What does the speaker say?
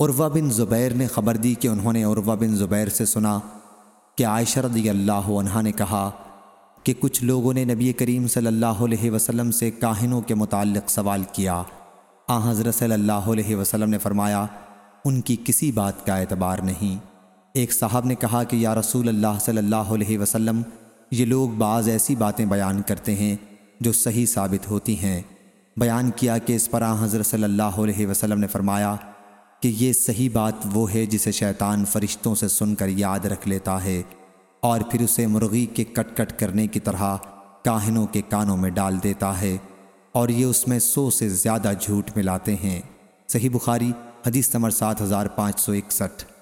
عروہ بن زبیر نے خبر دی کہ انہوں نے عروہ بن زبیر سے سنا کہ عائشہ رضی اللہ عنہ نے کہا کہ کچھ لوگوں نے نبی کریم صلی اللہ علیہ وسلم سے کاہنوں کے متعلق سوال کیا۔ آ حضرت صلی اللہ علیہ وسلم نے فرمایا، ان کی کسی بات کا اعتبار نہیں۔ ایک صاحب نے کہا کہ یا رسول اللہ صلی اللہ علیہ وسلم، یہ لوگ بعض ایسی باتیں بیان کرتے ہیں جو صحیح ثابت ہوتی ہیں۔ بیان کیا کہ اس پر آ حضرت صلی اللہ علیہ وسلم نے فرمایا کہ یہ صحیح بات وہ ہے جسے شیطان فرشتوں سے سن کر یاد رکھ لیتا ہے اور پھر اسے مرغی کے کٹ کٹ کرنے کی طرح کاہنوں کے کانوں میں ڈال دیتا ہے اور یہ اس میں سو سے زیادہ جھوٹ ملاتے ہیں۔ صحیح بخاری، حدیث نمبر سات ہزار پانچ سو اکسٹھ۔